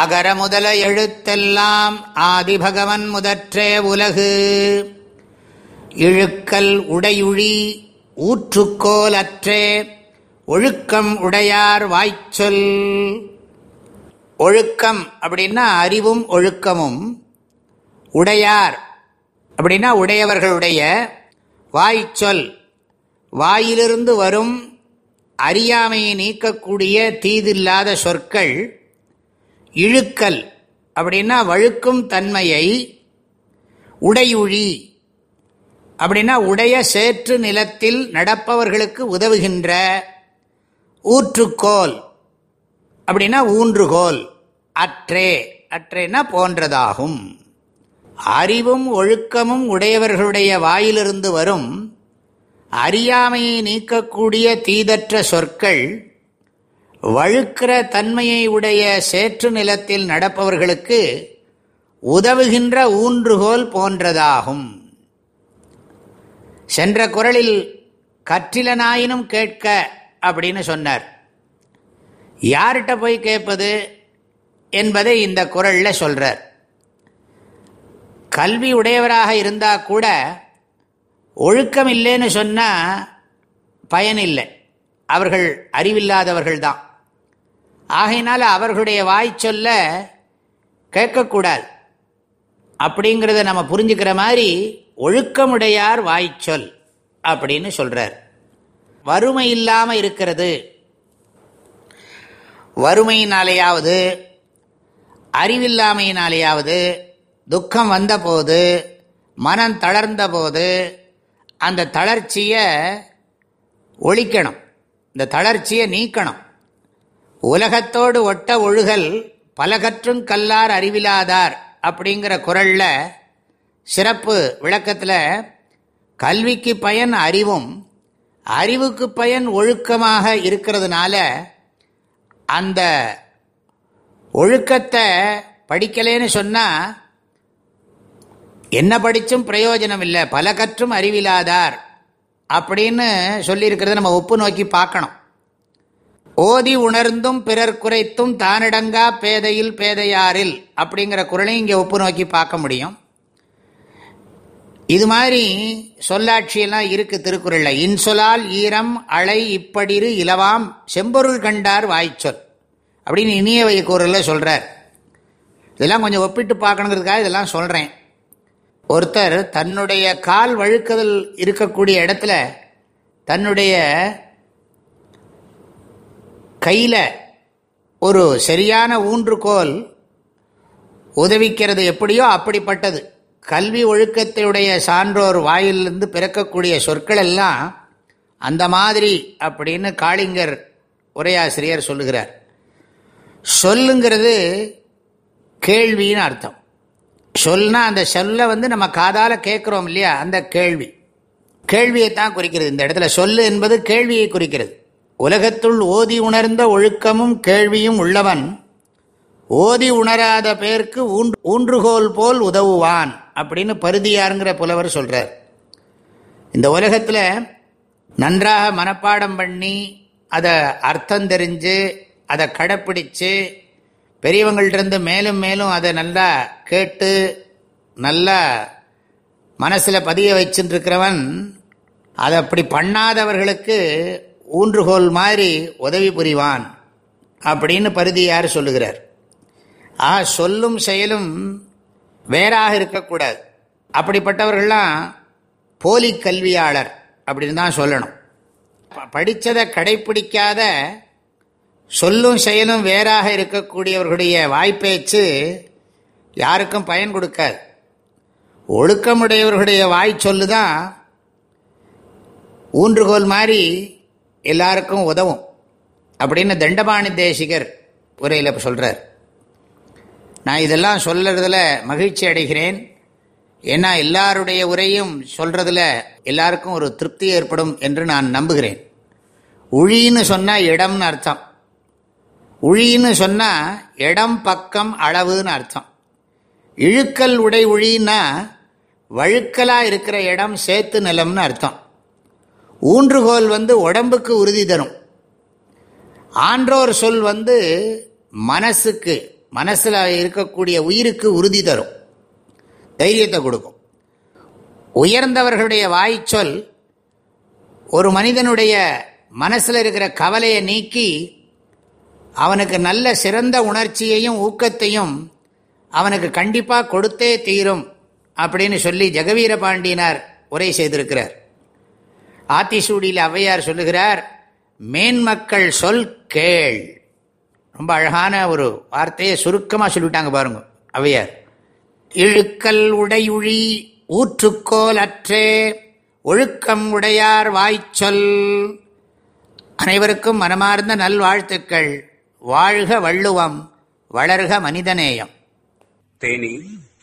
அகர முதல எழுத்தெல்லாம் ஆதிபகவன் முதற்றே உலகு. இழுக்கல் உடையுழி ஊற்றுக்கோல் அற்றே ஒழுக்கம் உடையார் வாய்ச்சொல். ஒழுக்கம் அப்படின்னா அறிவும் ஒழுக்கமும் உடையார் அப்படின்னா உடையவர்களுடைய வாய்ச்சொல். வாயிலிருந்து வரும் அறியாமையை நீக்கக்கூடிய தீதில்லாத சொற்கள் இழுக்கல். அப்படின்னா வழுக்கும் தன்மையை உடையுழி. அப்படின்னா உடைய சேற்று நிலத்தில் நடப்பவர்களுக்கு உதவுகின்ற ஊற்றுக்கோல். அப்படின்னா ஊன்றுகோல். அற்றே. அற்றேனா போன்றதாகும். அறிவும் ஒழுக்கமும் உடையவர்களுடைய வாயிலிருந்து வரும் அறியாமையை நீக்கக்கூடிய தீதற்ற சொற்கள் வழுக்கிற தன்மையை உடைய சேற்று நிலத்தில் நடப்பவர்களுக்கு உதவுகின்ற ஊன்றுகோல் போன்றதாகும். சென்ற குரலில் கற்றிலனாயினும் கேட்க அப்படின்னு சொன்னார். யார்கிட்ட போய் கேட்பது என்பதை இந்த குரலில் சொல்கிறார் கல்வி உடையவராக இருந்தால் கூட ஒழுக்கம் இல்லைன்னு சொன்னால் பயனில்லை. அவர்கள் அறிவில்லாதவர்கள் தான் ஆகையினால அவர்களுடைய வாய் சொல்ல கேட்கக்கூடாது. அப்படிங்கிறத நம்ம புரிஞ்சுக்கிற மாதிரி ஒழுக்கமுடையார் வாய்ச்சொல் அப்படின்னு சொல்கிறார் வறுமை இல்லாமல் இருக்கிறது. வறுமையினாலேயாவது அறிவில்லாமையினாலேயாவது துக்கம் வந்தபோது மனம் தளர்ந்த போது அந்த தளர்ச்சியை ஒழிக்கணும். இந்த தளர்ச்சியை நீக்கணும். உலகத்தோடு ஒட்ட ஒழுகல் பலகற்றும் கல்லார் அறிவிலாதார் அப்படிங்கிற குரலில் சிறப்பு விளக்கத்தில் கல்விக்கு பயன் அறிவும் அறிவுக்கு பயன் ஒழுக்கமாக இருக்கிறதுனால அந்த ஒழுக்கத்தை படிக்கலேன்னு சொன்னால் என்ன படித்தும் பிரயோஜனம் இல்லை பல கற்றும் அறிவிலாதார் அப்படின்னு சொல்லியிருக்கிறத நம்ம ஒப்பு நோக்கி பார்க்கணும். ஓதி உணர்ந்தும் பிறர் குறைத்தும் தானிடங்கா பேதையில் பேதையாரில் அப்படிங்கிற குரலையும் இங்கே ஒப்பு நோக்கி பார்க்க முடியும். இது மாதிரி சொல்லாட்சியெல்லாம் இருக்கு திருக்குறளில். இன்சொலால் ஈரம் அலை இப்படிரு இலவாம் செம்பொருள் கண்டார் வாய்ச்சொல். அப்படின்னு இனிய வை குரலில் சொல்கிறார் இதெல்லாம் கொஞ்சம் ஒப்பிட்டு பார்க்கணுங்கிறதுக்காக இதெல்லாம் சொல்கிறேன் ஒருத்தர் தன்னுடைய கால் வழுக்குதல் இருக்கக்கூடிய இடத்துல தன்னுடைய கையில் ஒரு சரியான ஊன்றுகோல் உதவிக்கிறது எப்படியோ அப்படிப்பட்டது. கல்வி ஒழுக்கத்தையுடைய சான்றோர் வாயிலிருந்து பிறக்கக்கூடிய சொற்கள் எல்லாம் அந்த மாதிரி அப்படின்னு காளிங்கர் உரையாசிரியர் சொல்லுகிறார். சொல்லுங்கிறது கேள்வின்னு அர்த்தம். சொல்னா அந்த சொல்ல வந்து நம்ம காதால் கேட்குறோம் இல்லையா? அந்த கேள்வி. கேள்வியை தான் குறிக்கிறது. இந்த இடத்துல சொல்லு என்பது கேள்வியை குறிக்கிறது. உலகத்துள் ஓதி உணர்ந்த ஒழுக்கமும் கேள்வியும் உள்ளவன் ஓதி உணராத பேருக்கு ஊன்றுகோல் போல் உதவுவான் அப்படின்னு பருதியாருங்கிற புலவர் சொல்றார். இந்த உலகத்தில் நன்றாக மனப்பாடம் பண்ணி அதை அர்த்தம் தெரிஞ்சு அதை கடைப்பிடிச்சு பெரியவங்கள்டிருந்து மேலும் மேலும் அதை நல்லா கேட்டு நல்லா மனசில் பதிய வச்சுருக்கிறவன் அதை அப்படி பண்ணாதவர்களுக்கு ஊன்றுகோல் மாதிரி உதவி புரிவான் அப்படின்னு பருதியார் சொல்லுகிறார்? ஆ சொல்லும் செயலும் வேறாக இருக்கக்கூடாது. அப்படிப்பட்டவர்கள்லாம் போலி கல்வியாளர் அப்படின்னு தான் சொல்லணும். படித்ததை கடைப்பிடிக்காத சொல்லும் செயலும் வேறாக இருக்கக்கூடியவர்களுடைய வாய்ப்பேச்சு யாருக்கும் பயன் கொடுக்காது. ஒழுக்கமுடையவர்களுடைய வாய் சொல்லு தான் ஊன்றுகோல் மாதிரி எல்லாருக்கும் உதவும் அப்படின்னு தண்டபாணி தேசிகர் உரையில் சொல்கிறார் நான் இதெல்லாம் சொல்கிறதுல மகிழ்ச்சி அடைகிறேன். ஏன்னா எல்லாருடைய உரையும் சொல்கிறதுல எல்லாருக்கும் ஒரு திருப்தி ஏற்படும் என்று நான் நம்புகிறேன். உழின்னு சொன்னால் இடம்னு அர்த்தம். உழின்னு சொன்னால் இடம் பக்கம் அளவுன்னு அர்த்தம். இழுக்கல் உடை உழின்னா வழுக்கலாக இருக்கிற இடம் சேத்து நிலம்னு அர்த்தம். ஊன்றுகோல் வந்து உடம்புக்கு உறுதி தரும். ஆன்றோர் சொல் வந்து மனசுக்கு மனசில் இருக்கக்கூடிய உயிருக்கு உறுதி தரும். தைரியத்தை கொடுக்கும். உயர்ந்தவர்களுடைய வாய்ச்சொல் ஒரு மனிதனுடைய மனசில் இருக்கிற கவலையை நீக்கி அவனுக்கு நல்ல சிறந்த உணர்ச்சியையும் ஊக்கத்தையும் அவனுக்கு கண்டிப்பாக கொடுத்தே தீரும் அப்படின்னு சொல்லி ஜெகவீர பாண்டியனார் உரை செய்திருக்கிறார். ஆத்திசூடியில் ஔவையார் சொல்லுகிறார் மேன்மக்கள் சொல் கேள். ரொம்ப அழகான ஒரு வார்த்தையை சுருக்கமாக சொல்லிவிட்டாங்க பாருங்க ஔவையார். இழுக்கல் உடையுழி ஊற்றுக்கோல் அற்றே ஒழுக்கம் உடையார் வாய்ச்சொல். அனைவருக்கும் மனமார்ந்த நல்வாழ்த்துக்கள். வாழ்க வள்ளுவம் வளர்க மனிதநேயம். தேனி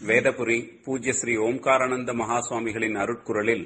வேதபுரி பூஜ்ய ஸ்ரீ ஓம்காரானந்த மகாசுவாமிகளின் அருட்குரலில்